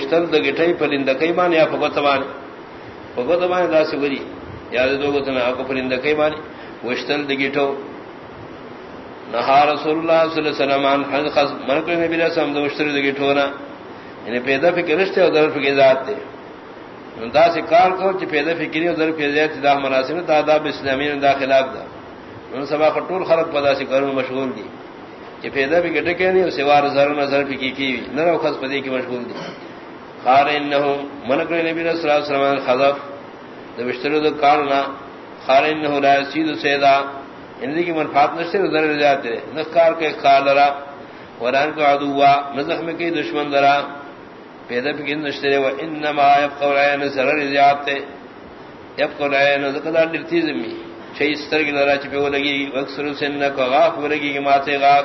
وشتل د گٹھئی پرند کئی مان یا فقط مان فقط مان دا سی وری یا دو گت میں اپ پرند کئی مان وشتل د گٹھو نہ رسول اللہ صلی اللہ علیہ وسلم ان حد خص من کو نبی علیہ السلام دو وشتل د گٹھو نا یعنی پیدا فکر رشتے اور در فکر ذات تے دا سے کار کو چ پیدا فکری اور در فکر ذات دا مناسب دا آداب اسلامی دا خلاف دا ان سبا خطول خلق پدا سے کروں مشغول دی کہ پیدا بھی گٹے کہ نہیں سوار زر نظر کی کی نہ رو خص پدی کی مشغول دی خار انه منکر نبی صلی اللہ علیہ وسلم خذف تو دو کارنا خار انه لا يسيد سیدا ان کی منفعت نشتے نظر جاتے نکار کے خال را وران کو عدوا نزخ میں کی دشمن درا پیدا بھی نشتے و انما يبقى العين زرر جاتے يبقى العين ذکر درتی زمین، چھ اس طرح کی لڑا چپے وہ لگی وقت سن کو غاف لگی کہ ماتے غاف